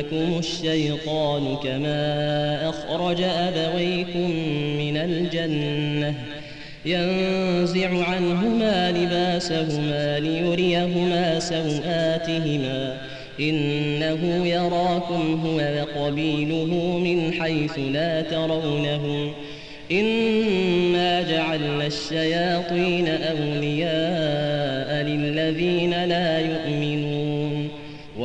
يفتننكم الشيطان كما أخرج أبويكم من الجنة ينزع عنهما لباسهما ليريهما سوآتهما إنه يراكم هو وقبيله من حيث لا ترونهم إنا جعلنا الشياطين أولياء للذين لا يؤمنون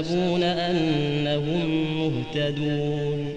ويحسبون أنهم مهتدون